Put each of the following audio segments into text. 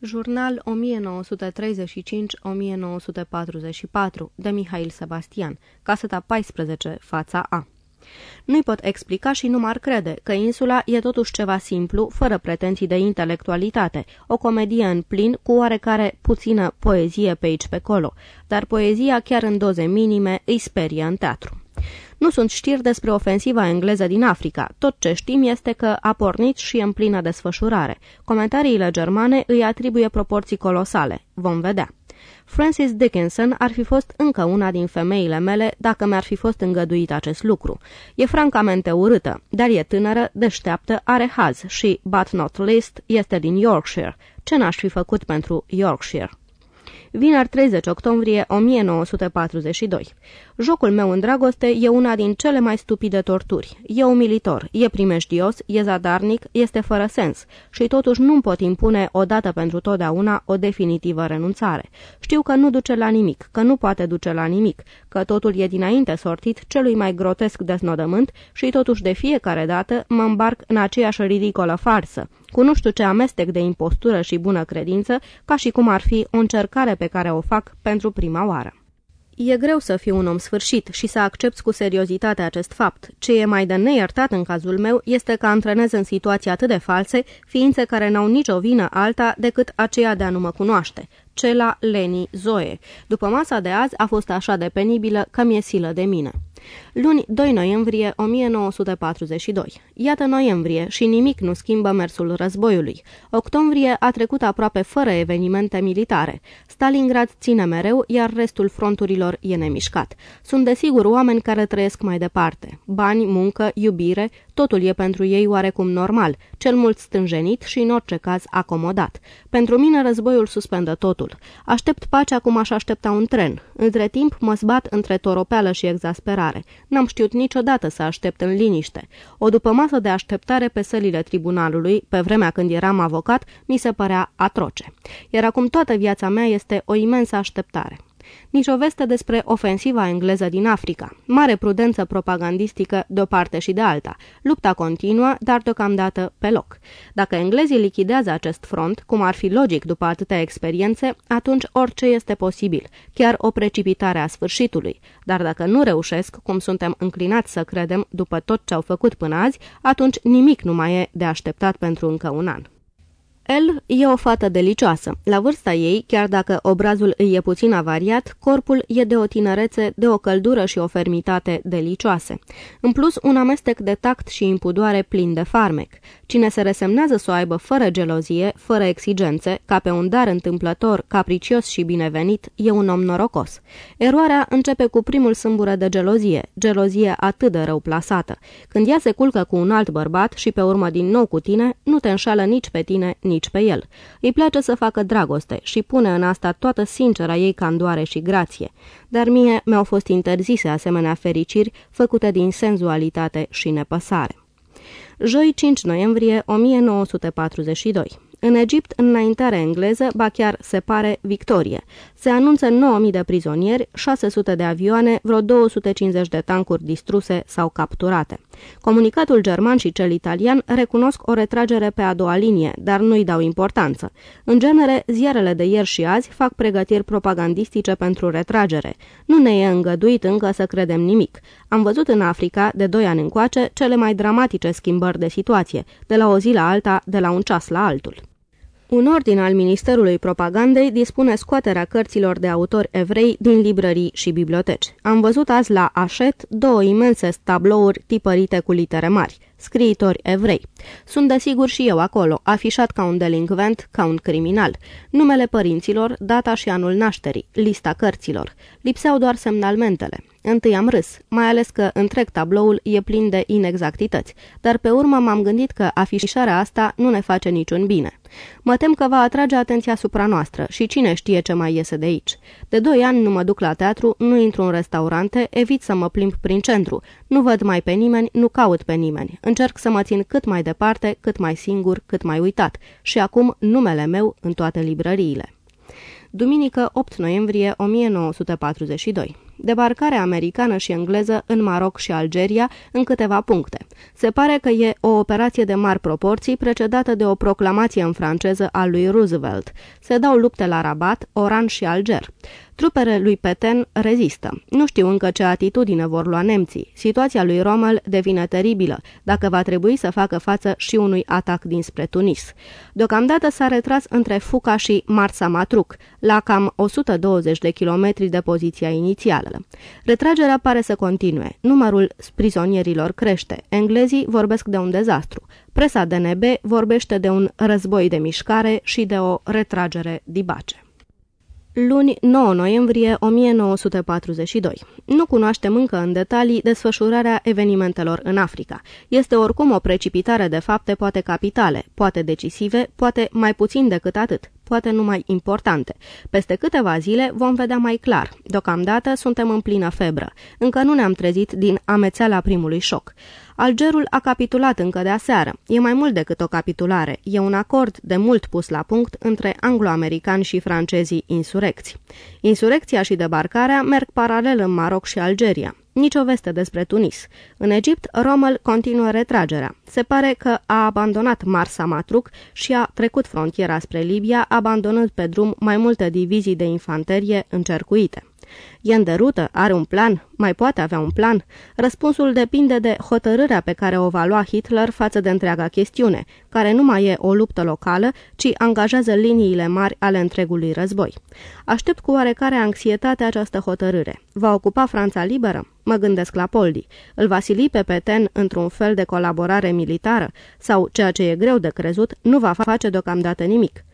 Jurnal 1935-1944 de Mihail Sebastian, caseta 14, fața A. Nu-i pot explica și nu m-ar crede că insula e totuși ceva simplu, fără pretenții de intelectualitate, o comedie în plin cu oarecare puțină poezie pe aici pe colo, dar poezia chiar în doze minime îi sperie în teatru. Nu sunt știri despre ofensiva engleză din Africa. Tot ce știm este că a pornit și în plină desfășurare. Comentariile germane îi atribuie proporții colosale. Vom vedea. Francis Dickinson ar fi fost încă una din femeile mele dacă mi-ar fi fost îngăduit acest lucru. E francamente urâtă, dar e tânără, deșteaptă, are haz și, but not least, este din Yorkshire. Ce n-aș fi făcut pentru Yorkshire? Vineri 30 octombrie 1942. Jocul meu în dragoste e una din cele mai stupide torturi. E umilitor, e primejdios, e zadarnic, este fără sens și totuși nu-mi pot impune odată pentru totdeauna o definitivă renunțare. Știu că nu duce la nimic, că nu poate duce la nimic, că totul e dinainte sortit celui mai grotesc deznodământ și totuși de fiecare dată mă îmbarc în aceeași ridicolă farsă, cu nu știu ce amestec de impostură și bună credință, ca și cum ar fi o încercare pe care o fac pentru prima oară. E greu să fiu un om sfârșit și să accepti cu seriozitate acest fapt. Ce e mai de neiertat în cazul meu este că antrenez în situații atât de false ființe care n-au nicio vină alta decât aceea de a nu mă cunoaște. Cela Leni Zoe. După masa de azi a fost așa de penibilă că mi-e silă de mine. Luni 2 noiembrie 1942. Iată noiembrie și nimic nu schimbă mersul războiului. Octombrie a trecut aproape fără evenimente militare. Stalingrad ține mereu, iar restul fronturilor e nemișcat. Sunt desigur oameni care trăiesc mai departe. Bani, muncă, iubire, totul e pentru ei oarecum normal, cel mult stânjenit și în orice caz acomodat. Pentru mine războiul suspendă totul. Aștept pacea cum aș aștepta un tren. Între timp mă zbat între toropeală și exasperare așteptare. N-am știut niciodată să aștept în liniște. O după masă de așteptare pe sălile tribunalului, pe vremea când eram avocat, mi se părea atroce. Iar acum toată viața mea este o imensă așteptare nici o veste despre ofensiva engleză din Africa. Mare prudență propagandistică de o parte și de alta. Lupta continuă, dar deocamdată pe loc. Dacă englezii lichidează acest front, cum ar fi logic după atâtea experiențe, atunci orice este posibil, chiar o precipitare a sfârșitului. Dar dacă nu reușesc, cum suntem înclinați să credem după tot ce au făcut până azi, atunci nimic nu mai e de așteptat pentru încă un an. El e o fată delicioasă. La vârsta ei, chiar dacă obrazul îi e puțin avariat, corpul e de o tinerețe, de o căldură și o fermitate delicioase. În plus, un amestec de tact și impudoare plin de farmec. Cine se resemnează să o aibă fără gelozie, fără exigențe, ca pe un dar întâmplător, capricios și binevenit, e un om norocos. Eroarea începe cu primul sâmbură de gelozie, gelozie atât de rău plasată. Când ea se culcă cu un alt bărbat și pe urmă din nou cu tine, nu te înșală nici pe tine, nici nici pe el. Îi place să facă dragoste și pune în asta toată sincera ei candoare și grație, dar mie mi-au fost interzise asemenea fericiri făcute din senzualitate și nepăsare. Joi 5 noiembrie 1942 în Egipt, înaintare engleză, ba chiar se pare victorie. Se anunță 9.000 de prizonieri, 600 de avioane, vreo 250 de tancuri distruse sau capturate. Comunicatul german și cel italian recunosc o retragere pe a doua linie, dar nu-i dau importanță. În genere, ziarele de ieri și azi fac pregătiri propagandistice pentru retragere. Nu ne e îngăduit încă să credem nimic. Am văzut în Africa, de doi ani încoace, cele mai dramatice schimbări de situație, de la o zi la alta, de la un ceas la altul. Un ordin al Ministerului Propagandei dispune scoaterea cărților de autori evrei din librării și biblioteci. Am văzut azi la Așet două imense tablouri tipărite cu litere mari scriitori evrei. Sunt desigur și eu acolo, afișat ca un delincvent, ca un criminal. Numele părinților, data și anul nașterii, lista cărților. Lipseau doar semnalmentele. Întâi am râs, mai ales că întreg tabloul e plin de inexactități, dar pe urmă m-am gândit că afișarea asta nu ne face niciun bine. Mă tem că va atrage atenția asupra noastră și cine știe ce mai iese de aici. De doi ani nu mă duc la teatru, nu intru în restaurante, evit să mă plimb prin centru, nu văd mai pe nimeni, nu caut pe nimeni. Încerc să mă țin cât mai departe, cât mai singur, cât mai uitat. Și acum numele meu în toate librăriile. Duminică 8 noiembrie 1942 debarcarea americană și engleză în Maroc și Algeria în câteva puncte. Se pare că e o operație de mari proporții precedată de o proclamație în franceză a lui Roosevelt. Se dau lupte la Rabat, Oran și Alger. Trupele lui Peten rezistă. Nu știu încă ce atitudine vor lua nemții. Situația lui Rommel devine teribilă, dacă va trebui să facă față și unui atac dinspre Tunis. Deocamdată s-a retras între Fuca și Marsa Matruc, la cam 120 de kilometri de poziția inițială. Retragerea pare să continue. Numărul prizonierilor crește. Englezii vorbesc de un dezastru. Presa DNB vorbește de un război de mișcare și de o retragere dibace. Luni 9 noiembrie 1942. Nu cunoaștem încă în detalii desfășurarea evenimentelor în Africa. Este oricum o precipitare de fapte poate capitale, poate decisive, poate mai puțin decât atât poate numai importante. Peste câteva zile vom vedea mai clar. Deocamdată suntem în plină febră. Încă nu ne-am trezit din amețeala primului șoc. Algerul a capitulat încă de aseară. E mai mult decât o capitulare. E un acord de mult pus la punct între anglo-americani și francezii insurecți. Insurecția și debarcarea merg paralel în Maroc și Algeria. Nici o veste despre Tunis. În Egipt, Rommel continuă retragerea. Se pare că a abandonat Marsa Matruc și a trecut frontiera spre Libia, abandonând pe drum mai multe divizii de infanterie încercuite. E în derută? Are un plan? Mai poate avea un plan? Răspunsul depinde de hotărârea pe care o va lua Hitler față de întreaga chestiune, care nu mai e o luptă locală, ci angajează liniile mari ale întregului război. Aștept cu oarecare anxietate această hotărâre. Va ocupa Franța liberă? Mă gândesc la Poldi. Îl va sili pe Peten într-un fel de colaborare militară? Sau, ceea ce e greu de crezut, nu va face deocamdată nimic?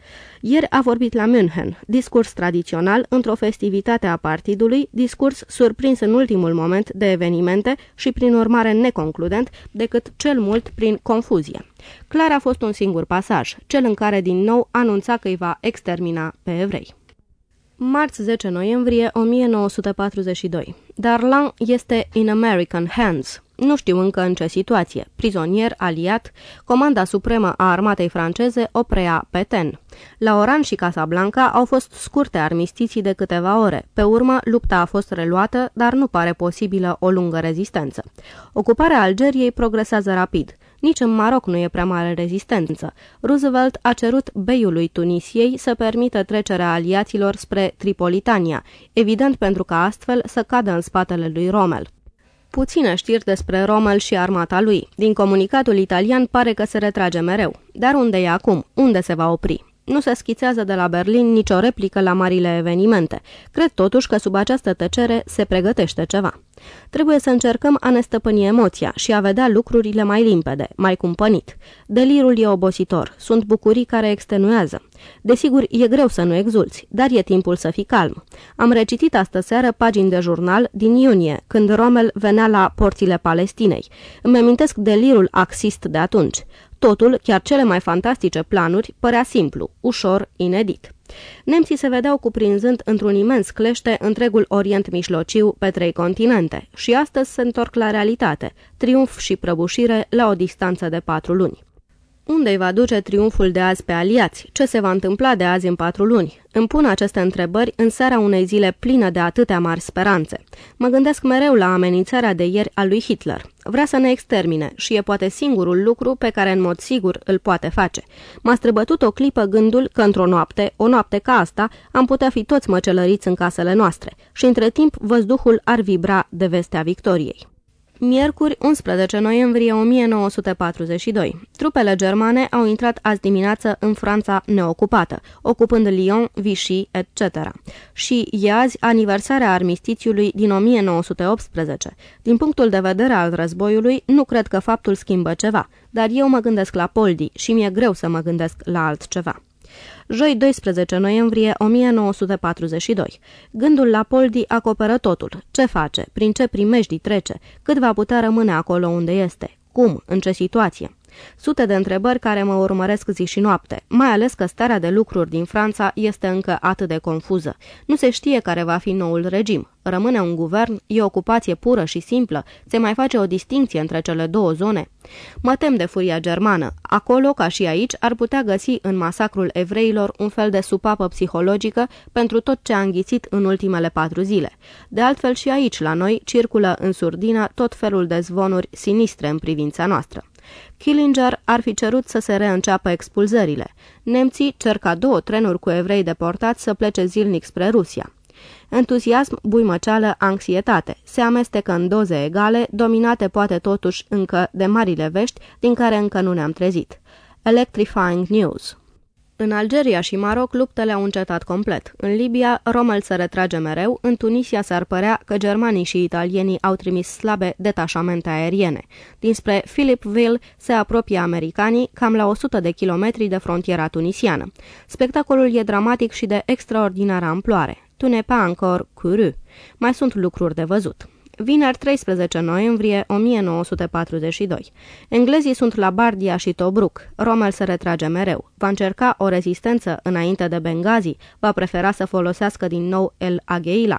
Ieri a vorbit la München, discurs tradițional într-o festivitate a partidului, discurs surprins în ultimul moment de evenimente și prin urmare neconcludent, decât cel mult prin confuzie. Clar a fost un singur pasaj, cel în care din nou anunța că îi va extermina pe evrei. Marți 10 noiembrie 1942. Darlan este in American hands. Nu știu încă în ce situație. Prizonier, aliat, comanda supremă a armatei franceze o preia pe Ten. La Oran și Casablanca au fost scurte armistiții de câteva ore. Pe urmă, lupta a fost reluată, dar nu pare posibilă o lungă rezistență. Ocuparea Algeriei progresează rapid. Nici în Maroc nu e prea mare rezistență. Roosevelt a cerut beiului Tunisiei să permită trecerea aliaților spre Tripolitania, evident pentru ca astfel să cadă în spatele lui Rommel. Puține știri despre Rommel și armata lui. Din comunicatul italian pare că se retrage mereu. Dar unde e acum? Unde se va opri? Nu se schițează de la Berlin nicio replică la marile evenimente. Cred totuși că sub această tăcere se pregătește ceva. Trebuie să încercăm a ne stăpâni emoția și a vedea lucrurile mai limpede, mai cumpănit. Delirul e obositor, sunt bucurii care extenuează. Desigur, e greu să nu exulți, dar e timpul să fii calm. Am recitit astă seară pagini de jurnal din iunie, când Rommel venea la porțile Palestinei. Îmi amintesc delirul axist de atunci. Totul, chiar cele mai fantastice planuri, părea simplu, ușor, inedit. Nemții se vedeau cuprinzând într-un imens clește întregul Orient Mijlociu pe trei continente și astăzi se întorc la realitate, triumf și prăbușire la o distanță de patru luni. Unde îi va duce triumful de azi pe aliați? Ce se va întâmpla de azi în patru luni? Îmi pun aceste întrebări în seara unei zile plină de atâtea mari speranțe. Mă gândesc mereu la amenințarea de ieri a lui Hitler. Vrea să ne extermine și e poate singurul lucru pe care în mod sigur îl poate face. M-a străbătut o clipă gândul că într-o noapte, o noapte ca asta, am putea fi toți măcelăriți în casele noastre și între timp văzduhul ar vibra de vestea victoriei. Miercuri, 11 noiembrie 1942. Trupele germane au intrat azi dimineață în Franța neocupată, ocupând Lyon, Vichy, etc. Și e azi aniversarea armistițiului din 1918. Din punctul de vedere al războiului, nu cred că faptul schimbă ceva, dar eu mă gândesc la Poldi și mi-e greu să mă gândesc la altceva joi 12 noiembrie 1942. Gândul la Poldi acoperă totul. Ce face? Prin ce primejdi trece? Cât va putea rămâne acolo unde este? Cum? În ce situație? Sute de întrebări care mă urmăresc zi și noapte, mai ales că starea de lucruri din Franța este încă atât de confuză. Nu se știe care va fi noul regim. Rămâne un guvern, e ocupație pură și simplă, se mai face o distinție între cele două zone. Mă tem de furia germană. Acolo, ca și aici, ar putea găsi în masacrul evreilor un fel de supapă psihologică pentru tot ce a înghițit în ultimele patru zile. De altfel și aici, la noi, circulă în surdină tot felul de zvonuri sinistre în privința noastră. Killinger ar fi cerut să se reînceapă expulzările. Nemții cer ca două trenuri cu evrei deportați să plece zilnic spre Rusia. Entuziasm, buimăceală, anxietate. Se amestecă în doze egale, dominate poate totuși încă de marile vești, din care încă nu ne-am trezit. Electrifying News în Algeria și Maroc luptele au încetat complet. În Libia, Rommel se retrage mereu, în Tunisia s-ar părea că germanii și italienii au trimis slabe detașamente aeriene. Dinspre Philipville se apropie americanii, cam la 100 de kilometri de frontiera tunisiană. Spectacolul e dramatic și de extraordinară amploare. Tu n'es pas encore couru. Mai sunt lucruri de văzut. Vineri 13 noiembrie 1942. Englezii sunt la Bardia și Tobruk. Rommel se retrage mereu. Va încerca o rezistență înainte de Benghazi. Va prefera să folosească din nou El Agheila.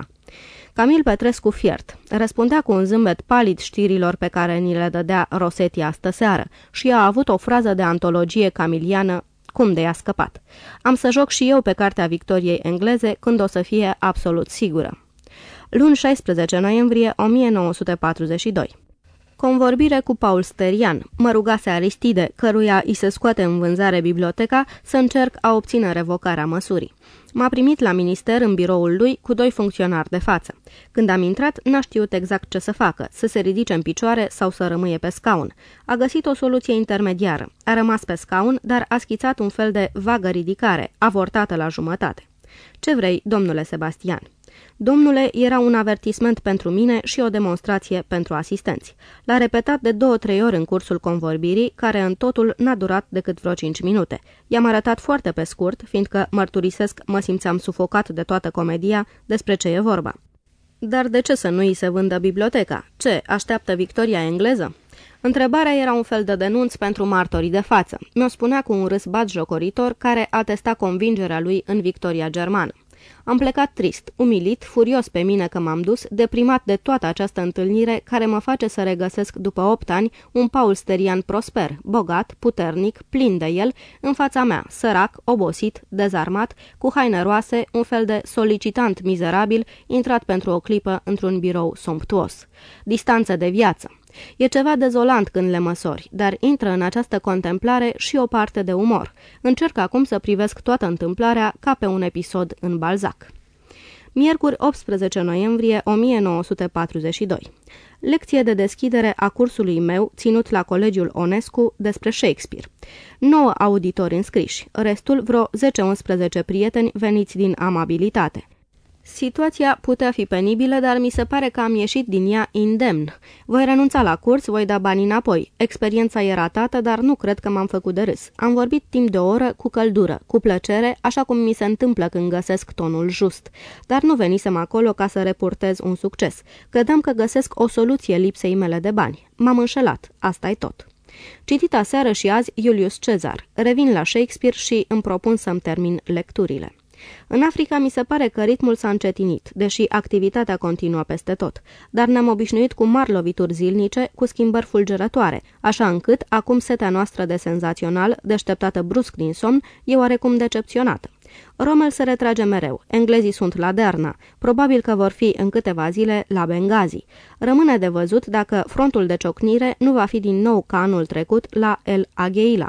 Camil Petrescu fiert. Răspundea cu un zâmbet palid știrilor pe care ni le dădea Rosetti astă seară și a avut o frază de antologie camiliană cum de i-a scăpat. Am să joc și eu pe cartea victoriei engleze când o să fie absolut sigură luni 16 noiembrie 1942. Convorbire cu Paul Sterian. Mă rugase Aristide, căruia îi se scoate în vânzare biblioteca, să încerc a obține revocarea măsurii. M-a primit la minister în biroul lui cu doi funcționari de față. Când am intrat, n-a știut exact ce să facă, să se ridice în picioare sau să rămâie pe scaun. A găsit o soluție intermediară. A rămas pe scaun, dar a schițat un fel de vagă ridicare, avortată la jumătate. Ce vrei, domnule Sebastian? Domnule era un avertisment pentru mine și o demonstrație pentru asistenți. L-a repetat de două-trei ori în cursul convorbirii, care în totul n-a durat decât vreo cinci minute. I-am arătat foarte pe scurt, fiindcă, mărturisesc, mă simțeam sufocat de toată comedia despre ce e vorba. Dar de ce să nu îi se vândă biblioteca? Ce, așteaptă victoria engleză? Întrebarea era un fel de denunț pentru martorii de față. Mi-o spunea cu un râs jocoritor care atesta convingerea lui în victoria germană. Am plecat trist, umilit, furios pe mine că m-am dus, deprimat de toată această întâlnire care mă face să regăsesc după opt ani un Paul Sterian prosper, bogat, puternic, plin de el, în fața mea, sărac, obosit, dezarmat, cu haine roase, un fel de solicitant mizerabil, intrat pentru o clipă într-un birou somptuos. Distanță de viață. E ceva dezolant când le măsori, dar intră în această contemplare și o parte de umor. Încerc acum să privesc toată întâmplarea ca pe un episod în Balzac. Miercuri 18 noiembrie 1942 Lecție de deschidere a cursului meu ținut la Colegiul Onescu despre Shakespeare. 9 auditori înscriși, restul vreo 10-11 prieteni veniți din amabilitate. Situația putea fi penibilă, dar mi se pare că am ieșit din ea indemn. Voi renunța la curs, voi da bani înapoi. Experiența e ratată, dar nu cred că m-am făcut de râs. Am vorbit timp de o oră, cu căldură, cu plăcere, așa cum mi se întâmplă când găsesc tonul just. Dar nu venisem acolo ca să reportez un succes. Credeam că găsesc o soluție lipsei mele de bani. M-am înșelat. asta e tot. Citit aseară și azi Iulius Cezar. Revin la Shakespeare și îmi propun să-mi termin lecturile. În Africa mi se pare că ritmul s-a încetinit, deși activitatea continuă peste tot, dar ne-am obișnuit cu mari lovituri zilnice, cu schimbări fulgerătoare, așa încât acum setea noastră de senzațional, deșteptată brusc din somn, e oarecum decepționată. Rommel se retrage mereu. Englezii sunt la Derna. Probabil că vor fi în câteva zile la Benghazi. Rămâne de văzut dacă frontul de ciocnire nu va fi din nou ca anul trecut la El Agheila.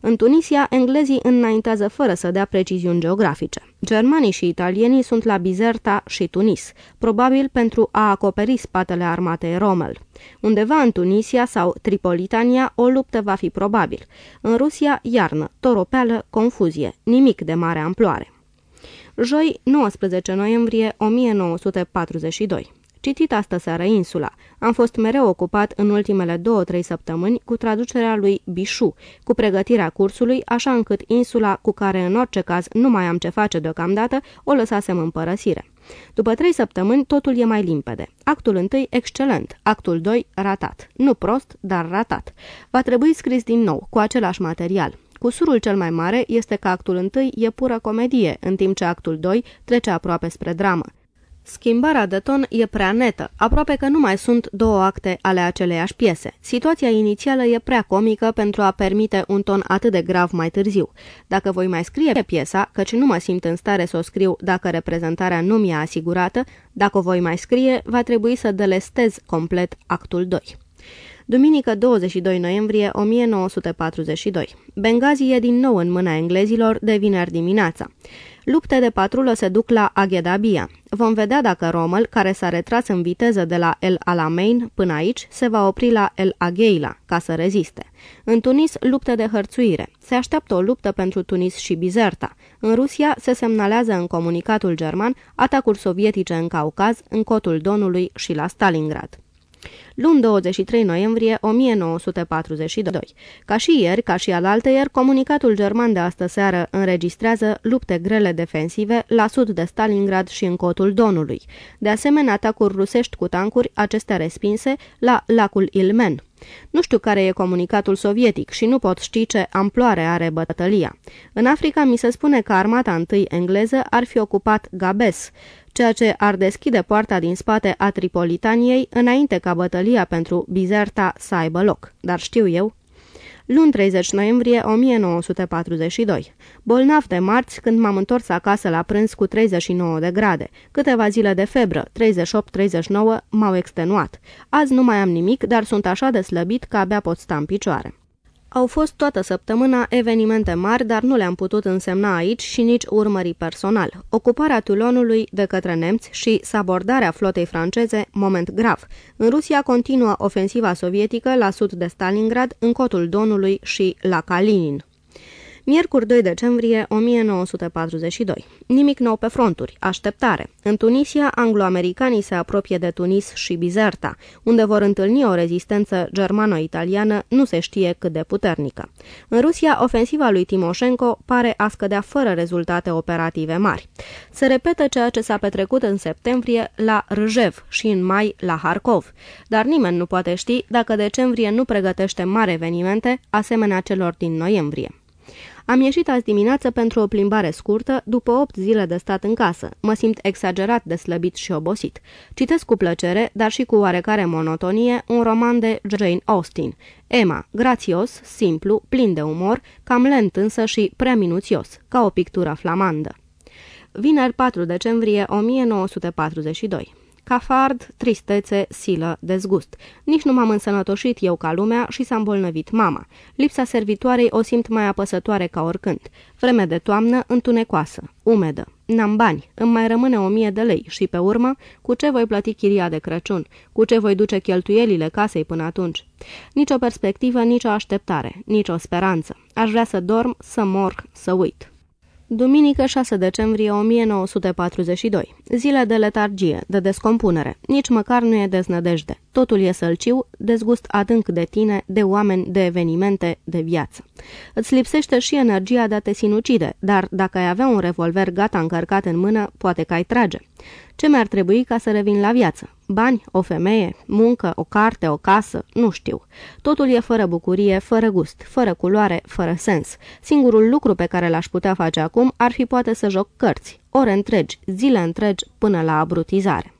În Tunisia, englezii înaintează fără să dea preciziuni geografice. Germanii și italienii sunt la Bizerta și Tunis, probabil pentru a acoperi spatele armatei Rommel. Undeva în Tunisia sau Tripolitania o luptă va fi probabil. În Rusia, iarnă, toropeală, confuzie, nimic de mare amploare. Joi, 19 noiembrie 1942 Citit astă seară insula. Am fost mereu ocupat în ultimele două-trei săptămâni cu traducerea lui Bișu, cu pregătirea cursului, așa încât insula, cu care în orice caz nu mai am ce face deocamdată, o lăsasem în părăsire. După trei săptămâni, totul e mai limpede. Actul întâi, excelent. Actul 2, ratat. Nu prost, dar ratat. Va trebui scris din nou, cu același material. Cusurul cel mai mare este că actul întâi e pură comedie, în timp ce actul 2 trece aproape spre dramă. Schimbarea de ton e prea netă, aproape că nu mai sunt două acte ale aceleiași piese. Situația inițială e prea comică pentru a permite un ton atât de grav mai târziu. Dacă voi mai scrie piesa, căci nu mă simt în stare să o scriu dacă reprezentarea nu mi-e asigurată, dacă o voi mai scrie, va trebui să delestez complet actul 2. Duminică 22 noiembrie 1942. Benghazi e din nou în mâna englezilor de vineri dimineața. Lupte de patrulă se duc la Aghedabia. Vom vedea dacă Rommel, care s-a retras în viteză de la El Alamein până aici, se va opri la El Agheila ca să reziste. În Tunis, lupte de hărțuire. Se așteaptă o luptă pentru Tunis și Bizerta. În Rusia se semnalează în comunicatul german atacuri sovietice în Caucaz, în cotul Donului și la Stalingrad luni 23 noiembrie 1942. Ca și ieri, ca și alaltăieri, comunicatul german de astă seară înregistrează lupte grele defensive la sud de Stalingrad și în cotul Donului. De asemenea, atacuri rusești cu tancuri, acestea respinse, la lacul Ilmen. Nu știu care e comunicatul sovietic și nu pot ști ce amploare are bătălia. În Africa mi se spune că armata întâi engleză ar fi ocupat Gabes, ceea ce ar deschide poarta din spate a Tripolitaniei înainte ca bătălia pentru Bizerta să aibă loc. Dar știu eu, luni 30 noiembrie 1942. Bolnav de marți când m-am întors acasă la prânz cu 39 de grade. Câteva zile de febră, 38-39, m-au extenuat. Azi nu mai am nimic, dar sunt așa de slăbit că abia pot sta în picioare. Au fost toată săptămâna evenimente mari, dar nu le-am putut însemna aici și nici urmări personal. Ocuparea Toulonului de către nemți și sabordarea flotei franceze, moment grav. În Rusia continuă ofensiva sovietică la sud de Stalingrad, în cotul Donului și la Kalinin. Miercuri 2 decembrie 1942. Nimic nou pe fronturi. Așteptare. În Tunisia, anglo-americanii se apropie de Tunis și Bizerta, unde vor întâlni o rezistență germano-italiană nu se știe cât de puternică. În Rusia, ofensiva lui Timoshenko pare a scădea fără rezultate operative mari. Se repetă ceea ce s-a petrecut în septembrie la Rjev și în mai la Harkov, dar nimeni nu poate ști dacă decembrie nu pregătește mari evenimente asemenea celor din noiembrie. Am ieșit azi dimineață pentru o plimbare scurtă, după 8 zile de stat în casă. Mă simt exagerat de slăbit și obosit. Citesc cu plăcere, dar și cu oarecare monotonie, un roman de Jane Austen. Emma, grațios, simplu, plin de umor, cam lent însă și prea minuțios, ca o pictură flamandă. Vineri 4 decembrie 1942 Cafard, tristețe, silă, dezgust. Nici nu m-am însănătoșit eu ca lumea și s-a îmbolnăvit mama. Lipsa servitoarei o simt mai apăsătoare ca oricând. Vreme de toamnă, întunecoasă, umedă. N-am bani, îmi mai rămâne o mie de lei și pe urmă, cu ce voi plăti chiria de Crăciun? Cu ce voi duce cheltuielile casei până atunci? Nici o perspectivă, nici o așteptare, nici o speranță. Aș vrea să dorm, să mor, să uit. Duminică 6 decembrie 1942. Zile de letargie, de descompunere. Nici măcar nu e deznădejde. Totul e sălciu, dezgust adânc de tine, de oameni, de evenimente, de viață. Îți lipsește și energia de a te sinucide, dar dacă ai avea un revolver gata încărcat în mână, poate că ai trage. Ce mi-ar trebui ca să revin la viață? Bani, o femeie, muncă, o carte, o casă, nu știu. Totul e fără bucurie, fără gust, fără culoare, fără sens. Singurul lucru pe care l-aș putea face acum ar fi poate să joc cărți, ore întregi, zile întregi, până la abrutizare.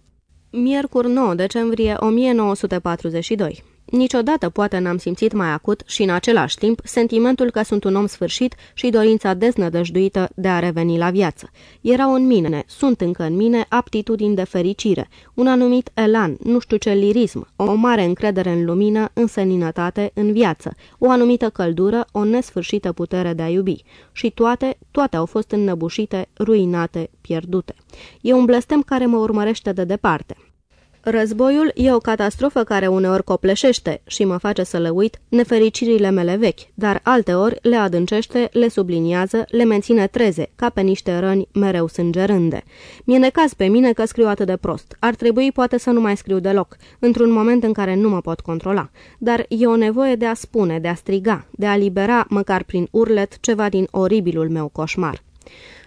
Miercuri 9 decembrie 1942 Niciodată poate n-am simțit mai acut și în același timp sentimentul că sunt un om sfârșit și dorința deznădăjduită de a reveni la viață. Erau în mine, sunt încă în mine aptitudini de fericire, un anumit elan, nu știu ce lirism, o mare încredere în lumină, în seninătate, în viață, o anumită căldură, o nesfârșită putere de a iubi. Și toate, toate au fost înnăbușite, ruinate, pierdute. E un blestem care mă urmărește de departe. Războiul e o catastrofă care uneori copleșește și mă face să le uit nefericirile mele vechi, dar alteori le adâncește, le subliniază, le menține treze, ca pe niște răni mereu sângerânde. Mi-e necaz pe mine că scriu atât de prost. Ar trebui poate să nu mai scriu deloc, într-un moment în care nu mă pot controla. Dar e o nevoie de a spune, de a striga, de a libera, măcar prin urlet, ceva din oribilul meu coșmar.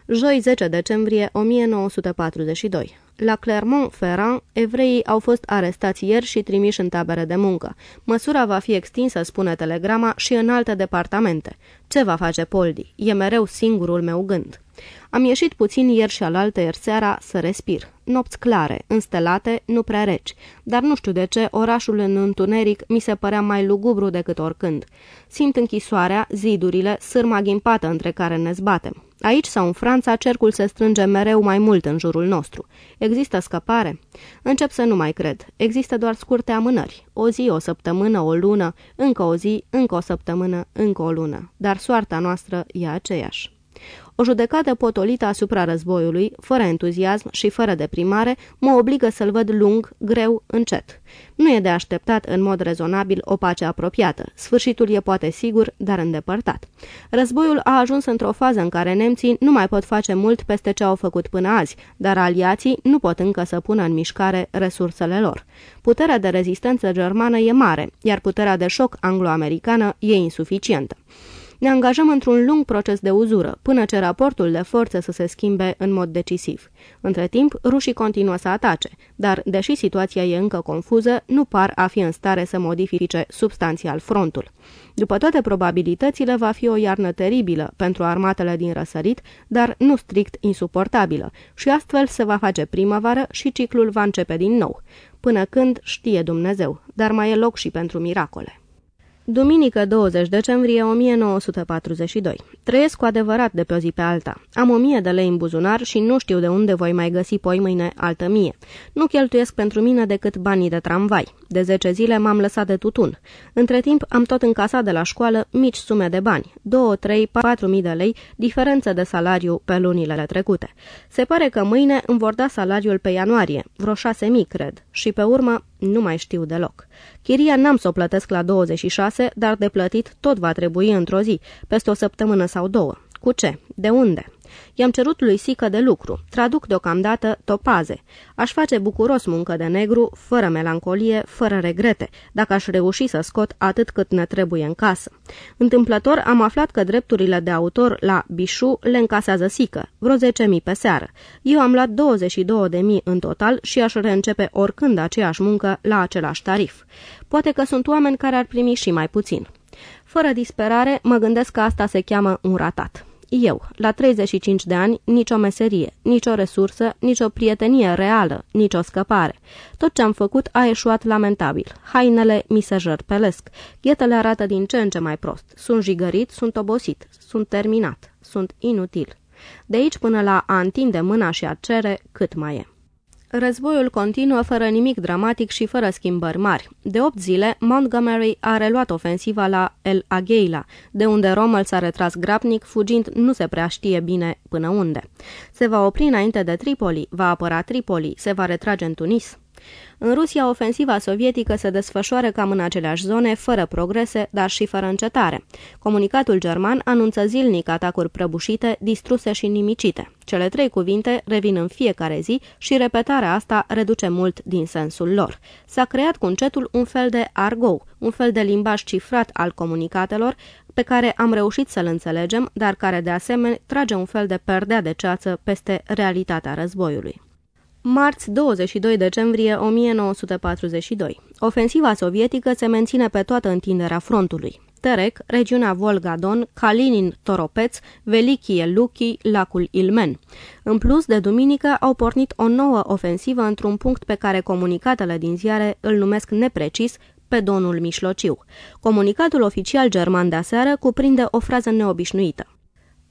Joi 10 decembrie 1942 la Clermont-Ferrand, evreii au fost arestați ieri și trimiși în tabere de muncă. Măsura va fi extinsă, spune telegrama, și în alte departamente. Ce va face Poldi? E mereu singurul meu gând. Am ieșit puțin ieri și alaltă ieri seara să respir. Nopți clare, înstelate, nu prea reci, dar nu știu de ce orașul în întuneric mi se părea mai lugubru decât oricând. Simt închisoarea, zidurile, sârma ghimpată între care ne zbatem. Aici sau în Franța, cercul se strânge mereu mai mult în jurul nostru. Există scăpare? Încep să nu mai cred. Există doar scurte amânări. O zi, o săptămână, o lună, încă o zi, încă o săptămână, încă o lună. Dar soarta noastră e aceeași. O judecată potolită asupra războiului, fără entuziasm și fără deprimare, mă obligă să-l văd lung, greu, încet. Nu e de așteptat în mod rezonabil o pace apropiată. Sfârșitul e poate sigur, dar îndepărtat. Războiul a ajuns într-o fază în care nemții nu mai pot face mult peste ce au făcut până azi, dar aliații nu pot încă să pună în mișcare resursele lor. Puterea de rezistență germană e mare, iar puterea de șoc anglo-americană e insuficientă ne angajăm într-un lung proces de uzură, până ce raportul de forțe să se schimbe în mod decisiv. Între timp, rușii continuă să atace, dar, deși situația e încă confuză, nu par a fi în stare să modifice substanțial frontul. După toate probabilitățile, va fi o iarnă teribilă pentru armatele din răsărit, dar nu strict insuportabilă, și astfel se va face primăvară și ciclul va începe din nou. Până când știe Dumnezeu, dar mai e loc și pentru miracole. Duminică 20 decembrie 1942. Trăiesc cu adevărat de pe o zi pe alta. Am o mie de lei în buzunar și nu știu de unde voi mai găsi poi mâine altă mie. Nu cheltuiesc pentru mine decât banii de tramvai. De 10 zile m-am lăsat de tutun. Între timp am tot încasat de la școală mici sume de bani. 2, 3, 4 mii de lei, diferență de salariu pe lunile trecute. Se pare că mâine îmi vor da salariul pe ianuarie, vreo 6 mii, cred. Și pe urmă nu mai știu deloc. Chiria n-am să o plătesc la 26, dar de plătit tot va trebui într-o zi, peste o săptămână sau două. Cu ce? De unde? I-am cerut lui Sică de lucru. Traduc deocamdată topaze. Aș face bucuros muncă de negru, fără melancolie, fără regrete, dacă aș reuși să scot atât cât ne trebuie în casă. Întâmplător am aflat că drepturile de autor la Bișu le încasează Sică, vreo 10.000 pe seară. Eu am luat 22.000 în total și aș reîncepe oricând aceeași muncă la același tarif. Poate că sunt oameni care ar primi și mai puțin. Fără disperare, mă gândesc că asta se cheamă un ratat. Eu, la 35 de ani, nicio meserie, nicio resursă, nicio prietenie reală, nicio scăpare. Tot ce am făcut a eșuat lamentabil. Hainele mi se jărpelesc. Ghetele arată din ce în ce mai prost. Sunt jigărit, sunt obosit, sunt terminat, sunt inutil. De aici până la a întinde mâna și a cere, cât mai e. Războiul continuă fără nimic dramatic și fără schimbări mari. De opt zile, Montgomery a reluat ofensiva la El Agheila, de unde Rommel s-a retras grabnic, fugind nu se prea știe bine până unde. Se va opri înainte de Tripoli, va apăra Tripoli, se va retrage în Tunis. În Rusia, ofensiva sovietică se desfășoară cam în aceleași zone, fără progrese, dar și fără încetare. Comunicatul german anunță zilnic atacuri prăbușite, distruse și nimicite. Cele trei cuvinte revin în fiecare zi și repetarea asta reduce mult din sensul lor. S-a creat cu încetul un fel de argou, un fel de limbaj cifrat al comunicatelor, pe care am reușit să-l înțelegem, dar care de asemenea trage un fel de perdea de ceață peste realitatea războiului. Marți 22 decembrie 1942. Ofensiva sovietică se menține pe toată întinderea frontului. Terek, regiunea Volga-Don, Kalinin, Toropeț, Velichie, Luchi, lacul Ilmen. În plus, de duminică au pornit o nouă ofensivă într-un punct pe care comunicatele din ziare îl numesc neprecis pe Donul Mișlociu. Comunicatul oficial german de aseară cuprinde o frază neobișnuită.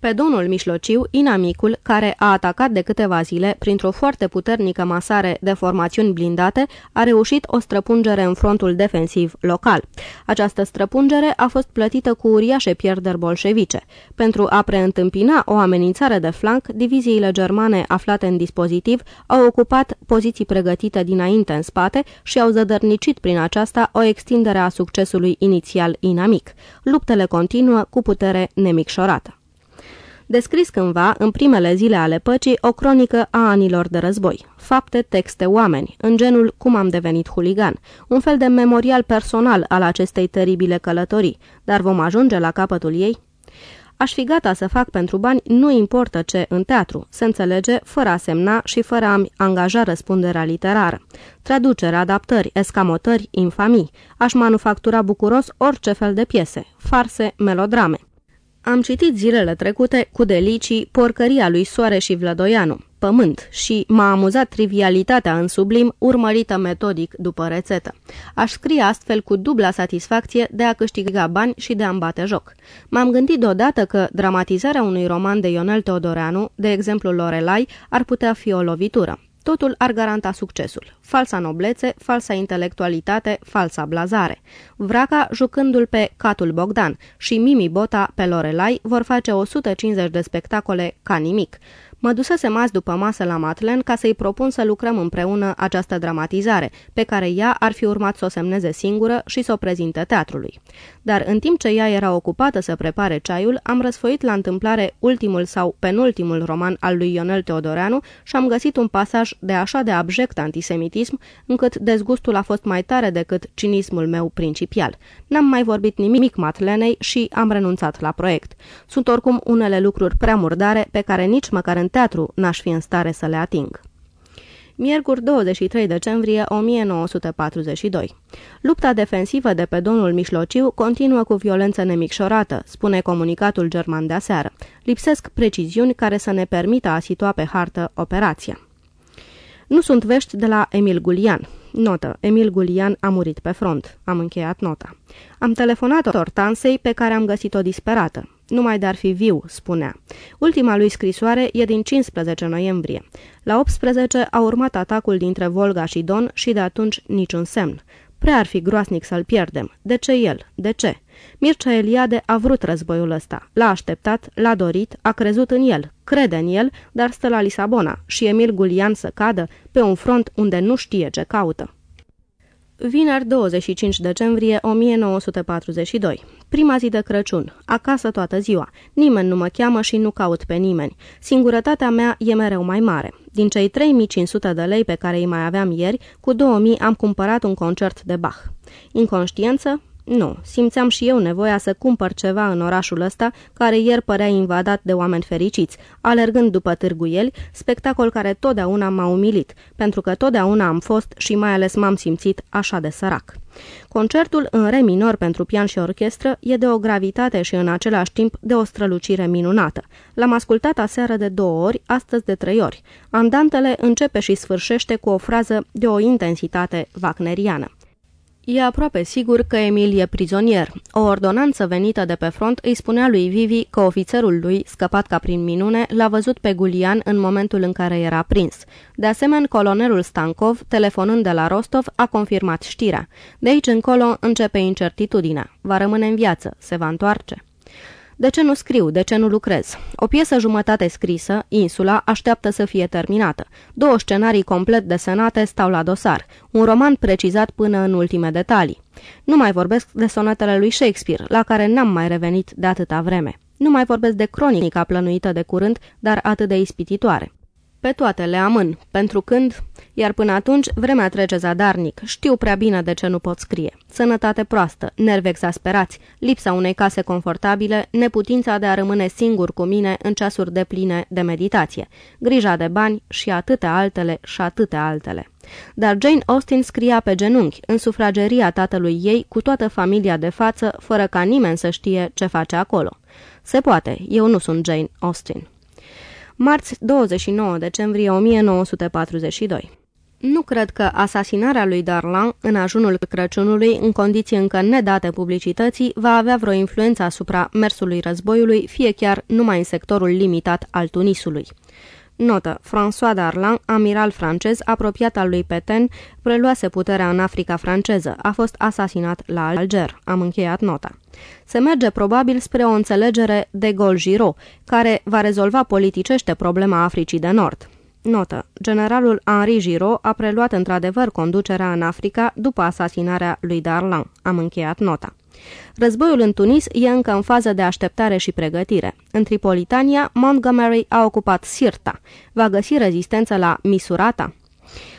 Pe domnul Mișlociu, inamicul, care a atacat de câteva zile, printr-o foarte puternică masare de formațiuni blindate, a reușit o străpungere în frontul defensiv local. Această străpungere a fost plătită cu uriașe pierderi bolșevice. Pentru a preîntâmpina o amenințare de flanc, diviziile germane aflate în dispozitiv au ocupat poziții pregătite dinainte în spate și au zădărnicit prin aceasta o extindere a succesului inițial inamic. Luptele continuă cu putere nemicșorată descris cândva, în primele zile ale păcii, o cronică a anilor de război. Fapte, texte, oameni, în genul Cum am devenit huligan, un fel de memorial personal al acestei teribile călătorii, dar vom ajunge la capătul ei? Aș fi gata să fac pentru bani, nu importă ce, în teatru, se înțelege, fără a semna și fără a-mi angaja răspunderea literară. Traducere, adaptări, escamotări, infamii. Aș manufactura bucuros orice fel de piese, farse, melodrame. Am citit zilele trecute cu delicii porcăria lui Soare și Vlădoianu, Pământ, și m-a amuzat trivialitatea în sublim, urmărită metodic după rețetă. Aș scrie astfel cu dubla satisfacție de a câștiga bani și de a-mi bate joc. M-am gândit deodată că dramatizarea unui roman de Ionel Teodoreanu, de exemplu Lorelai, ar putea fi o lovitură. Totul ar garanta succesul. Falsa noblețe, falsa intelectualitate, falsa blazare. Vraca, jucându-l pe Catul Bogdan și Mimi Bota pe Lorelai, vor face 150 de spectacole ca nimic. Mă dusesem azi după masă la Matlen ca să-i propun să lucrăm împreună această dramatizare, pe care ea ar fi urmat să o semneze singură și să o prezinte teatrului. Dar în timp ce ea era ocupată să prepare ceaiul, am răsfoit la întâmplare ultimul sau penultimul roman al lui Ionel Teodoreanu și am găsit un pasaj de așa de abject antisemitism, încât dezgustul a fost mai tare decât cinismul meu principial. N-am mai vorbit nimic Matlenei și am renunțat la proiect. Sunt oricum unele lucruri prea murdare pe care nici măcar în teatru n-aș fi în stare să le ating. Miercuri 23 decembrie 1942. Lupta defensivă de pe Donul Mișlociu continuă cu violență nemicșorată, spune comunicatul german de aseară. Lipsesc preciziuni care să ne permită a situa pe hartă operația. Nu sunt vești de la Emil Gulian. Notă. Emil Gulian a murit pe front. Am încheiat nota. Am telefonat Ortansei pe care am găsit-o disperată numai de-ar fi viu, spunea. Ultima lui scrisoare e din 15 noiembrie. La 18 a urmat atacul dintre Volga și Don și de atunci niciun semn. Prea ar fi groasnic să-l pierdem. De ce el? De ce? Mircea Eliade a vrut războiul ăsta. L-a așteptat, l-a dorit, a crezut în el, crede în el, dar stă la Lisabona și Emil Gulian să cadă pe un front unde nu știe ce caută. Vineri 25 decembrie 1942. Prima zi de Crăciun. Acasă toată ziua. Nimeni nu mă cheamă și nu caut pe nimeni. Singurătatea mea e mereu mai mare. Din cei 3500 de lei pe care îi mai aveam ieri, cu 2000 am cumpărat un concert de Bach. Inconștiență? Nu, simțeam și eu nevoia să cumpăr ceva în orașul ăsta, care ieri părea invadat de oameni fericiți, alergând după târguieli, spectacol care totdeauna m-a umilit, pentru că totdeauna am fost și mai ales m-am simțit așa de sărac. Concertul în re minor pentru pian și orchestră e de o gravitate și în același timp de o strălucire minunată. L-am ascultat aseară de două ori, astăzi de trei ori. Andantele începe și sfârșește cu o frază de o intensitate wagneriană. E aproape sigur că Emil e prizonier. O ordonanță venită de pe front îi spunea lui Vivi că ofițerul lui, scăpat ca prin minune, l-a văzut pe Gulian în momentul în care era prins. De asemenea, colonelul Stankov, telefonând de la Rostov, a confirmat știrea. De aici încolo începe incertitudinea. Va rămâne în viață, se va întoarce. De ce nu scriu? De ce nu lucrez? O piesă jumătate scrisă, Insula, așteaptă să fie terminată. Două scenarii complet desenate stau la dosar. Un roman precizat până în ultime detalii. Nu mai vorbesc de sonetele lui Shakespeare, la care n-am mai revenit de atâta vreme. Nu mai vorbesc de cronica plănuită de curând, dar atât de ispititoare. Pe toate le amân, pentru când, iar până atunci vremea trece zadarnic, știu prea bine de ce nu pot scrie. Sănătate proastă, nervi exasperați, lipsa unei case confortabile, neputința de a rămâne singur cu mine în ceasuri de pline de meditație, grija de bani și atâtea altele și atâtea altele. Dar Jane Austen scria pe genunchi, în sufrageria tatălui ei, cu toată familia de față, fără ca nimeni să știe ce face acolo. Se poate, eu nu sunt Jane Austen. Marți 29 decembrie 1942 Nu cred că asasinarea lui Darlan în ajunul Crăciunului, în condiții încă nedate publicității, va avea vreo influență asupra mersului războiului, fie chiar numai în sectorul limitat al Tunisului. Notă. François Darlan, amiral francez, apropiat al lui Petain, preluase puterea în Africa franceză. A fost asasinat la Alger. Am încheiat nota. Se merge probabil spre o înțelegere de Gaulle-Giraud, care va rezolva politicește problema Africii de Nord. Notă. Generalul Henri Giraud a preluat într-adevăr conducerea în Africa după asasinarea lui Darlan. Am încheiat nota. Războiul în Tunis e încă în fază de așteptare și pregătire. În Tripolitania, Montgomery a ocupat Sirta. Va găsi rezistență la Misurata?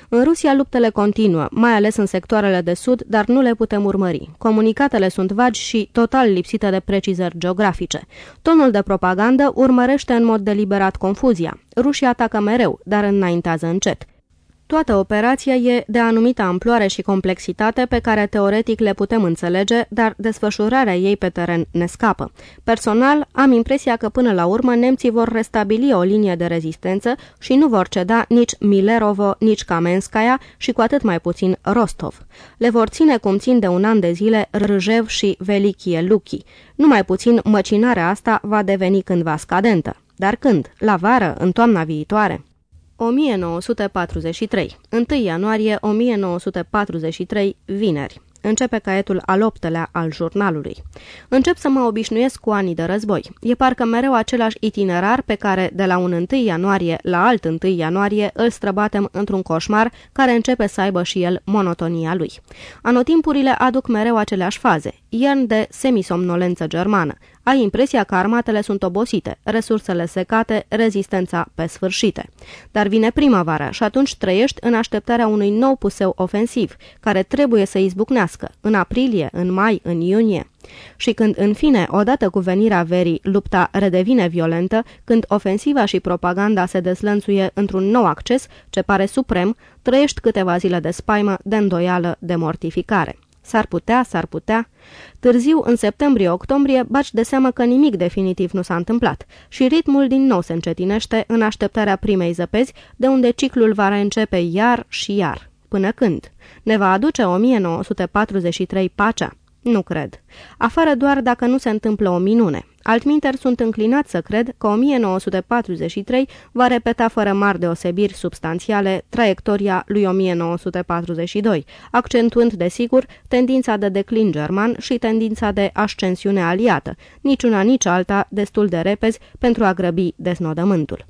În Rusia luptele continuă, mai ales în sectoarele de sud, dar nu le putem urmări. Comunicatele sunt vagi și total lipsite de precizări geografice. Tonul de propagandă urmărește în mod deliberat confuzia. Rușii atacă mereu, dar înaintează încet. Toată operația e de anumită amploare și complexitate pe care teoretic le putem înțelege, dar desfășurarea ei pe teren ne scapă. Personal, am impresia că până la urmă nemții vor restabili o linie de rezistență și nu vor ceda nici Milerovo, nici Kamenskaya și cu atât mai puțin Rostov. Le vor ține cum țin de un an de zile Râjev și Velichie Luchi. Numai puțin măcinarea asta va deveni cândva scadentă. Dar când? La vară? În toamna viitoare? 1943. 1 ianuarie 1943, vineri. Începe caietul al optelea al jurnalului. Încep să mă obișnuiesc cu anii de război. E parcă mereu același itinerar pe care, de la un 1 ianuarie la alt 1 ianuarie, îl străbatem într-un coșmar care începe să aibă și el monotonia lui. Anotimpurile aduc mereu aceleași faze, ierni de semisomnolență germană, ai impresia că armatele sunt obosite, resursele secate, rezistența pe sfârșite. Dar vine primăvara și atunci trăiești în așteptarea unui nou puseu ofensiv, care trebuie să izbucnească, în aprilie, în mai, în iunie. Și când, în fine, odată cu venirea verii, lupta redevine violentă, când ofensiva și propaganda se deslănțuie într-un nou acces, ce pare suprem, trăiești câteva zile de spaimă, de îndoială, de mortificare. S-ar putea, s-ar putea. Târziu, în septembrie-octombrie, baci de seamă că nimic definitiv nu s-a întâmplat și ritmul din nou se încetinește în așteptarea primei zăpezi, de unde ciclul va reîncepe iar și iar. Până când? Ne va aduce 1943 pacea? Nu cred. Afară doar dacă nu se întâmplă o minune. Altminteri sunt înclinat să cred că 1943 va repeta fără mari deosebiri substanțiale traiectoria lui 1942, accentuând, desigur, tendința de declin german și tendința de ascensiune aliată, niciuna nici alta destul de repezi pentru a grăbi desnodământul.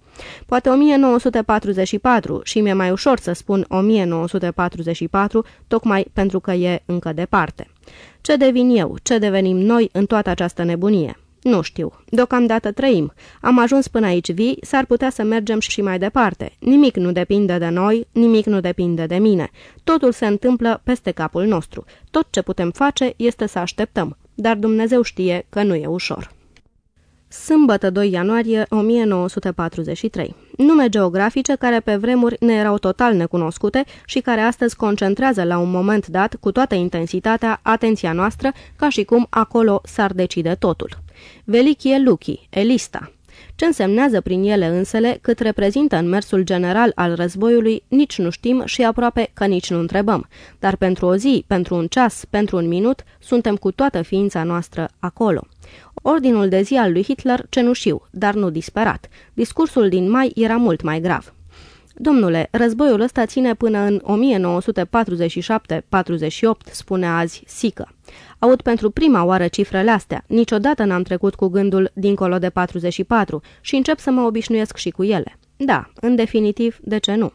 Poate 1944 și mi-e mai ușor să spun 1944, tocmai pentru că e încă departe. Ce devin eu, ce devenim noi în toată această nebunie? Nu știu. Deocamdată trăim. Am ajuns până aici vii, s-ar putea să mergem și mai departe. Nimic nu depinde de noi, nimic nu depinde de mine. Totul se întâmplă peste capul nostru. Tot ce putem face este să așteptăm. Dar Dumnezeu știe că nu e ușor. Sâmbătă 2 ianuarie 1943. Nume geografice care pe vremuri ne erau total necunoscute și care astăzi concentrează la un moment dat cu toată intensitatea atenția noastră ca și cum acolo s-ar decide totul. Velichie Luchi, Elista. Ce însemnează prin ele însele, cât reprezintă în mersul general al războiului, nici nu știm și aproape că nici nu întrebăm. Dar pentru o zi, pentru un ceas, pentru un minut, suntem cu toată ființa noastră acolo. Ordinul de zi al lui Hitler cenușiu, dar nu disperat. Discursul din mai era mult mai grav. Domnule, războiul ăsta ține până în 1947-48, spune azi Sică. Aud pentru prima oară cifrele astea. Niciodată n-am trecut cu gândul dincolo de 44 și încep să mă obișnuiesc și cu ele. Da, în definitiv, de ce nu?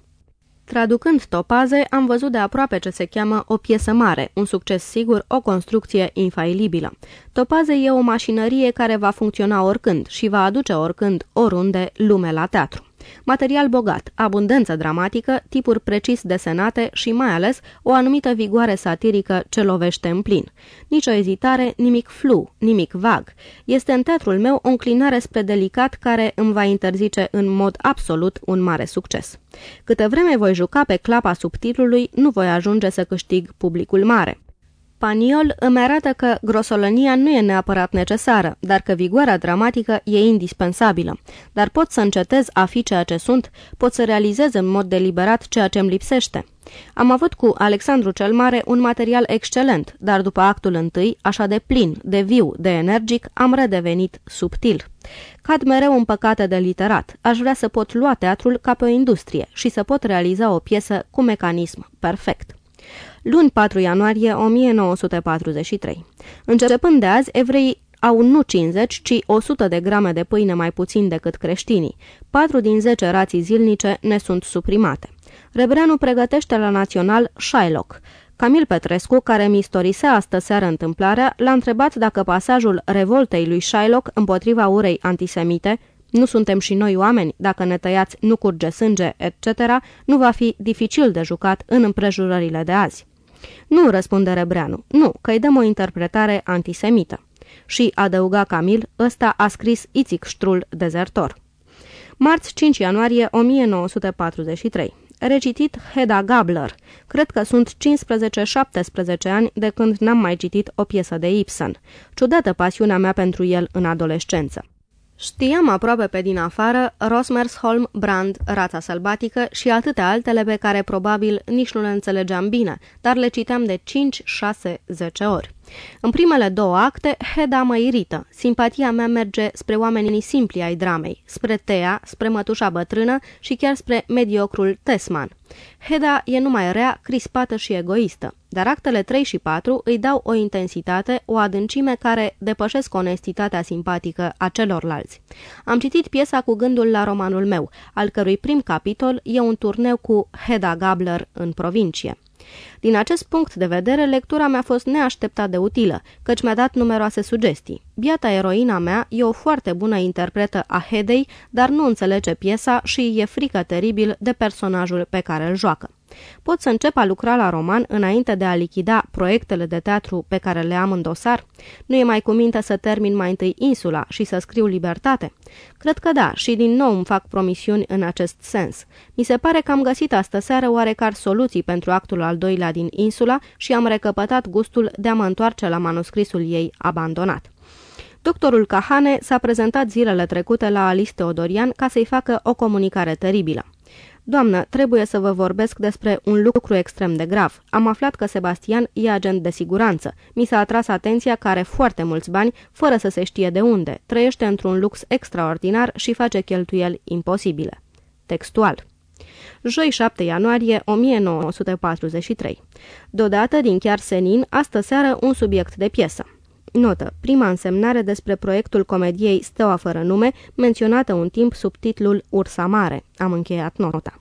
Traducând topaze, am văzut de aproape ce se cheamă o piesă mare, un succes sigur, o construcție infailibilă. Topaze e o mașinărie care va funcționa oricând și va aduce oricând, oriunde, lume la teatru. Material bogat, abundență dramatică, tipuri precis desenate și mai ales o anumită vigoare satirică ce lovește în plin. Nici o ezitare, nimic flu, nimic vag. Este în teatrul meu o înclinare spre delicat care îmi va interzice în mod absolut un mare succes. Câte vreme voi juca pe clapa subtitlului, nu voi ajunge să câștig publicul mare. Paniol îmi arată că grosolănia nu e neapărat necesară, dar că vigoarea dramatică e indispensabilă. Dar pot să încetez a fi ceea ce sunt, pot să realizez în mod deliberat ceea ce îmi lipsește. Am avut cu Alexandru cel Mare un material excelent, dar după actul întâi, așa de plin, de viu, de energic, am redevenit subtil. Cad mereu în păcate de literat. Aș vrea să pot lua teatrul ca pe o industrie și să pot realiza o piesă cu mecanism perfect. Luni 4 ianuarie 1943. Începând de azi, evreii au nu 50, ci 100 de grame de pâine mai puțin decât creștinii. 4 din 10 rații zilnice ne sunt suprimate. Rebreanu pregătește la național Shylock. Camil Petrescu, care mi istorisea astă seară întâmplarea, l-a întrebat dacă pasajul revoltei lui Shylock împotriva urei antisemite nu suntem și noi oameni, dacă ne tăiați nu curge sânge, etc., nu va fi dificil de jucat în împrejurările de azi. Nu, răspunde Rebreanu, nu, că îi dăm o interpretare antisemită. Și adăuga Camil, ăsta a scris Ițic Ștrul, dezertor. Marți 5 ianuarie 1943 recitit Heda Gabler. Cred că sunt 15-17 ani de când n-am mai citit o piesă de Ibsen. Ciudată pasiunea mea pentru el în adolescență. Știam aproape pe din afară Rosmersholm, Brand, Rața Sălbatică și atâtea altele pe care probabil nici nu le înțelegeam bine, dar le citeam de 5, 6, 10 ori. În primele două acte, Heda mă irită. Simpatia mea merge spre oamenii simpli ai dramei, spre Tea, spre mătușa bătrână și chiar spre mediocrul Tesman. Heda e numai rea, crispată și egoistă, dar actele 3 și 4 îi dau o intensitate, o adâncime care depășesc onestitatea simpatică a celorlalți. Am citit piesa cu gândul la romanul meu, al cărui prim capitol e un turneu cu Heda Gabler în provincie. Din acest punct de vedere, lectura mi-a fost neașteptat de utilă, căci mi-a dat numeroase sugestii. Biata eroina mea e o foarte bună interpretă a Hedei, dar nu înțelege piesa și e frică teribil de personajul pe care îl joacă. Pot să încep a lucra la roman înainte de a lichida proiectele de teatru pe care le am în dosar? Nu e mai cu minte să termin mai întâi insula și să scriu libertate? Cred că da, și din nou îmi fac promisiuni în acest sens. Mi se pare că am găsit astă seară oarecare soluții pentru actul al doilea din insula și am recăpătat gustul de a mă întoarce la manuscrisul ei abandonat. Doctorul Kahane s-a prezentat zilele trecute la Alice Teodorian ca să-i facă o comunicare teribilă. Doamnă, trebuie să vă vorbesc despre un lucru extrem de grav. Am aflat că Sebastian e agent de siguranță. Mi s-a atras atenția că are foarte mulți bani, fără să se știe de unde. Trăiește într-un lux extraordinar și face cheltuieli imposibile. Textual. Joi 7 ianuarie 1943. Deodată, din chiar senin, astă seară un subiect de piesă. Notă. Prima însemnare despre proiectul comediei Steaua fără nume, menționată un timp sub titlul Ursa Mare. Am încheiat nota.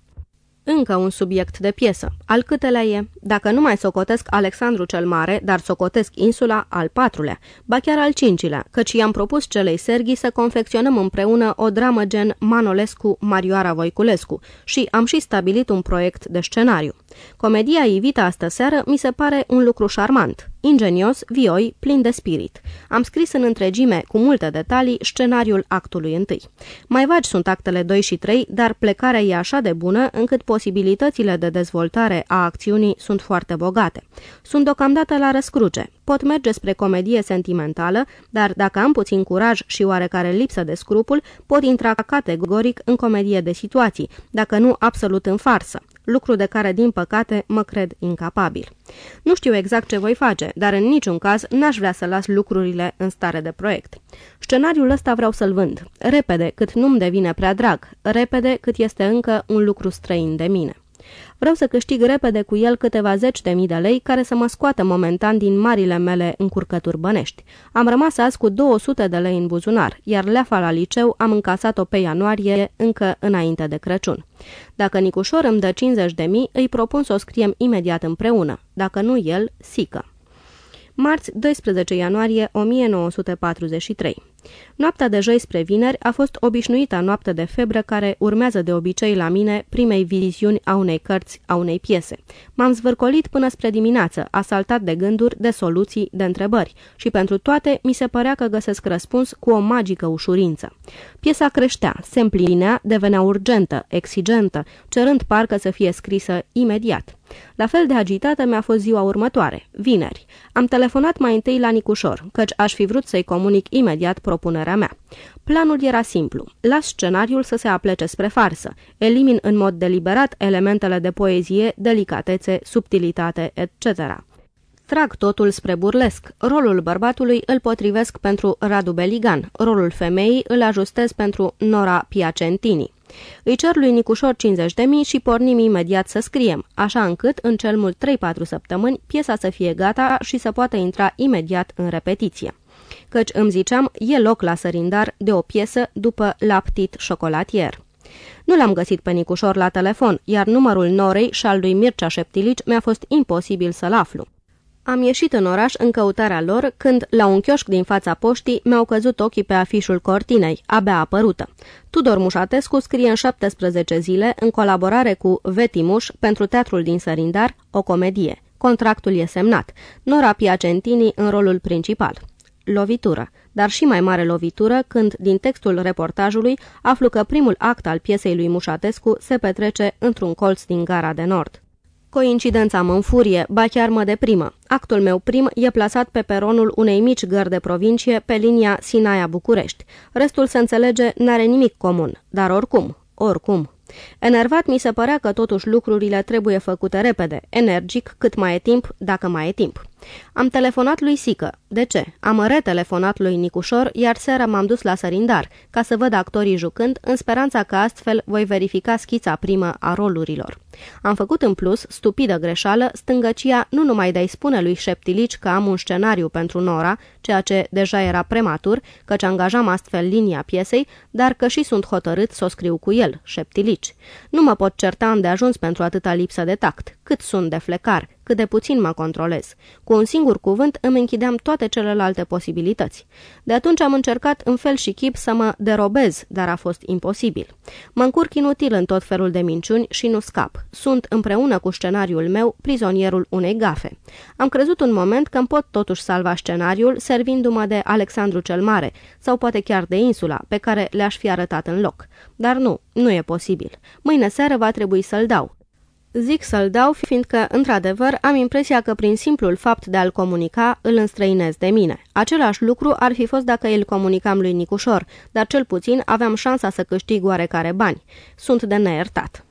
Încă un subiect de piesă. Al câtelea e? Dacă nu mai socotesc Alexandru cel Mare, dar socotesc insula, al patrulea, ba chiar al cincilea, căci i-am propus celei Serghi să confecționăm împreună o dramă gen Manolescu-Marioara Voiculescu și am și stabilit un proiect de scenariu. Comedia ivită astă seară mi se pare un lucru șarmant, ingenios, vioi, plin de spirit. Am scris în întregime, cu multe detalii, scenariul actului întâi. Mai vagi sunt actele 2 și 3, dar plecarea e așa de bună încât posibilitățile de dezvoltare a acțiunii sunt foarte bogate. Sunt deocamdată la răscruce. Pot merge spre comedie sentimentală, dar dacă am puțin curaj și oarecare lipsă de scrupul, pot intra categoric în comedie de situații, dacă nu absolut în farsă lucru de care, din păcate, mă cred incapabil. Nu știu exact ce voi face, dar în niciun caz n-aș vrea să las lucrurile în stare de proiect. Scenariul ăsta vreau să-l vând, repede, cât nu-mi devine prea drag, repede, cât este încă un lucru străin de mine. Vreau să câștig repede cu el câteva zeci de mii de lei care să mă scoată momentan din marile mele încurcături bănești. Am rămas azi cu 200 de lei în buzunar, iar leafa la liceu am încasat-o pe ianuarie încă înainte de Crăciun. Dacă Nicușor îmi dă 50 de mii, îi propun să o scriem imediat împreună. Dacă nu el, sică. Marți, 12 ianuarie 1943 Noaptea de joi spre vineri a fost obișnuita noapte de febră care urmează de obicei la mine primei viziuni a unei cărți, a unei piese. M-am zvârcolit până spre dimineață, asaltat de gânduri, de soluții, de întrebări și pentru toate mi se părea că găsesc răspuns cu o magică ușurință. Piesa creștea, se împlinea, devenea urgentă, exigentă, cerând parcă să fie scrisă imediat. La fel de agitată mi-a fost ziua următoare, vineri. Am telefonat mai întâi la Nicușor, căci aș fi vrut să-i comunic imediat propunerea mea. Planul era simplu. Las scenariul să se aplece spre farsă. Elimin în mod deliberat elementele de poezie, delicatețe, subtilitate, etc. Trag totul spre burlesc. Rolul bărbatului îl potrivesc pentru Radu Beligan, rolul femeii îl ajustez pentru Nora Piacentini. Îi cer lui Nicușor 50 de mii și pornim imediat să scriem, așa încât, în cel mult 3-4 săptămâni, piesa să fie gata și să poată intra imediat în repetiție. Căci îmi ziceam, e loc la sărindar de o piesă după Laptit Chocolatier. Nu l-am găsit pe Nicușor la telefon, iar numărul Norei și al lui Mircea Șeptilici mi-a fost imposibil să-l aflu. Am ieșit în oraș în căutarea lor când, la un chioșc din fața poștii, mi-au căzut ochii pe afișul cortinei, abia apărută. Tudor Mușatescu scrie în 17 zile, în colaborare cu Vetimuș, pentru Teatrul din Sărindar, o comedie. Contractul e semnat. Nora Piacentini în rolul principal. Lovitură, dar și mai mare lovitură când, din textul reportajului, aflu că primul act al piesei lui Mușatescu se petrece într-un colț din gara de nord. Coincidența mă înfurie, ba chiar mă deprimă. Actul meu prim e plasat pe peronul unei mici gări de provincie pe linia Sinaia-București. Restul se înțelege n-are nimic comun, dar oricum, oricum. Enervat mi se părea că totuși lucrurile trebuie făcute repede, energic, cât mai e timp, dacă mai e timp. Am telefonat lui Sică. De ce? Am retelefonat lui Nicușor, iar seara m-am dus la Sărindar, ca să văd actorii jucând, în speranța că astfel voi verifica schița primă a rolurilor. Am făcut în plus, stupidă greșeală, stângăcia nu numai de-i spune lui Șeptilici că am un scenariu pentru Nora, ceea ce deja era prematur, căci angajam astfel linia piesei, dar că și sunt hotărât să o scriu cu el, Șeptilici. Nu mă pot certa ajuns pentru atâta lipsă de tact. Cât sunt de flecar, cât de puțin mă controlez. Cu un singur cuvânt îmi închideam toate celelalte posibilități. De atunci am încercat în fel și chip să mă derobez, dar a fost imposibil. Mă încurc inutil în tot felul de minciuni și nu scap. Sunt împreună cu scenariul meu prizonierul unei gafe. Am crezut un moment că îmi pot totuși salva scenariul servindu-mă de Alexandru cel Mare sau poate chiar de insula pe care le-aș fi arătat în loc. Dar nu, nu e posibil. Mâine seară va trebui să-l dau. Zic să-l dau, fiindcă, într-adevăr, am impresia că prin simplul fapt de a-l comunica, îl înstrăinez de mine. Același lucru ar fi fost dacă îl comunicam lui Nicușor, dar cel puțin aveam șansa să câștig oarecare bani. Sunt de neiertat.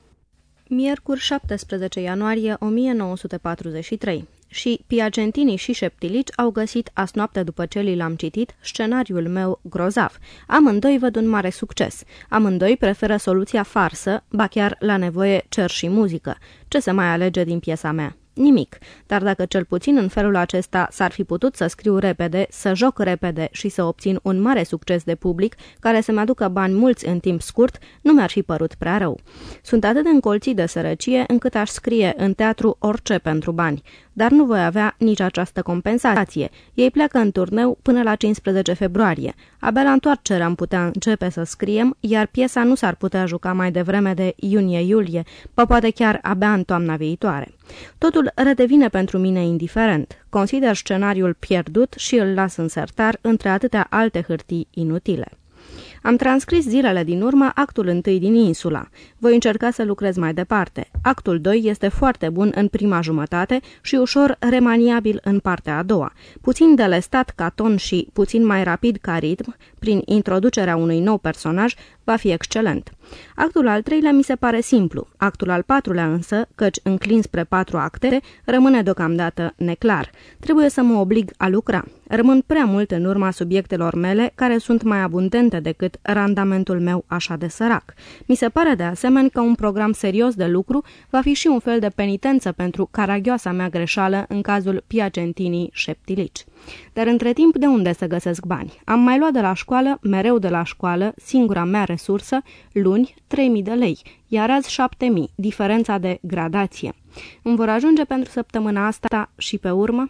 Miercuri 17 ianuarie 1943 și Piacentini și Șeptilici au găsit as noapte după ce li l-am citit scenariul meu grozav. Amândoi văd un mare succes. Amândoi preferă soluția farsă, ba chiar la nevoie cer și muzică. Ce se mai alege din piesa mea? Nimic, dar dacă cel puțin în felul acesta s-ar fi putut să scriu repede, să joc repede și să obțin un mare succes de public care să-mi aducă bani mulți în timp scurt, nu mi-ar fi părut prea rău. Sunt atât de încolțit de sărăcie încât aș scrie în teatru orice pentru bani dar nu voi avea nici această compensație. Ei pleacă în turneu până la 15 februarie. Abia la întoarcere am putea începe să scriem, iar piesa nu s-ar putea juca mai devreme de iunie-iulie, pe poate chiar abia în toamna viitoare. Totul redevine pentru mine indiferent. Consider scenariul pierdut și îl las în sertar între atâtea alte hârtii inutile. Am transcris zilele din urmă actul întâi din insula. Voi încerca să lucrez mai departe. Actul 2 este foarte bun în prima jumătate și ușor remaniabil în partea a doua. Puțin delestat ca ton și puțin mai rapid ca ritm, prin introducerea unui nou personaj, va fi excelent. Actul al treilea mi se pare simplu, actul al patrulea însă, căci înclin spre patru acte, rămâne deocamdată neclar. Trebuie să mă oblig a lucra. Rămân prea mult în urma subiectelor mele, care sunt mai abundente decât randamentul meu așa de sărac. Mi se pare de asemenea că un program serios de lucru va fi și un fel de penitență pentru caragioasa mea greșeală în cazul Piacentinii Șeptilici. Dar între timp de unde să găsesc bani? Am mai luat de la școală, mereu de la școală, singura mea resursă, luni, 3000 de lei, iar azi 7000, diferența de gradație. Îmi vor ajunge pentru săptămâna asta și pe urmă?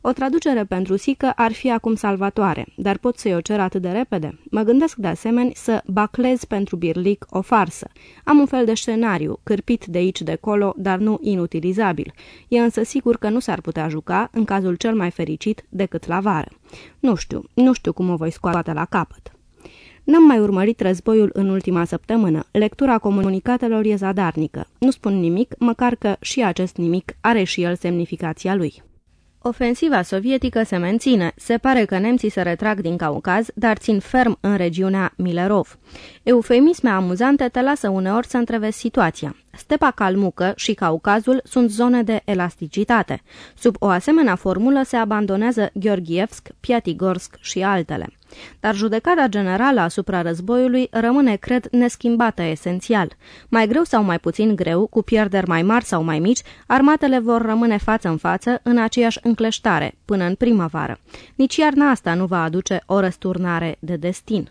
O traducere pentru sică ar fi acum salvatoare, dar pot să-i o cer atât de repede. Mă gândesc de asemenea să baclez pentru birlic o farsă. Am un fel de scenariu, cârpit de aici de colo, dar nu inutilizabil. E însă sigur că nu s-ar putea juca, în cazul cel mai fericit, decât la vară. Nu știu, nu știu cum o voi scoate la capăt. N-am mai urmărit războiul în ultima săptămână. Lectura comunicatelor e zadarnică. Nu spun nimic, măcar că și acest nimic are și el semnificația lui. Ofensiva sovietică se menține. Se pare că nemții se retrag din Caucaz, dar țin ferm în regiunea Milerov. Eufemisme amuzante te lasă uneori să întrevezi situația. Stepa calmucă și Caucazul sunt zone de elasticitate. Sub o asemenea formulă se abandonează Gheorghevsk, Piatigorsk și altele. Dar judecata generală asupra războiului rămâne, cred, neschimbată esențial. Mai greu sau mai puțin greu, cu pierderi mai mari sau mai mici, armatele vor rămâne față în față în aceeași încleștare, până în primăvară. Nici iarna asta nu va aduce o răsturnare de destin.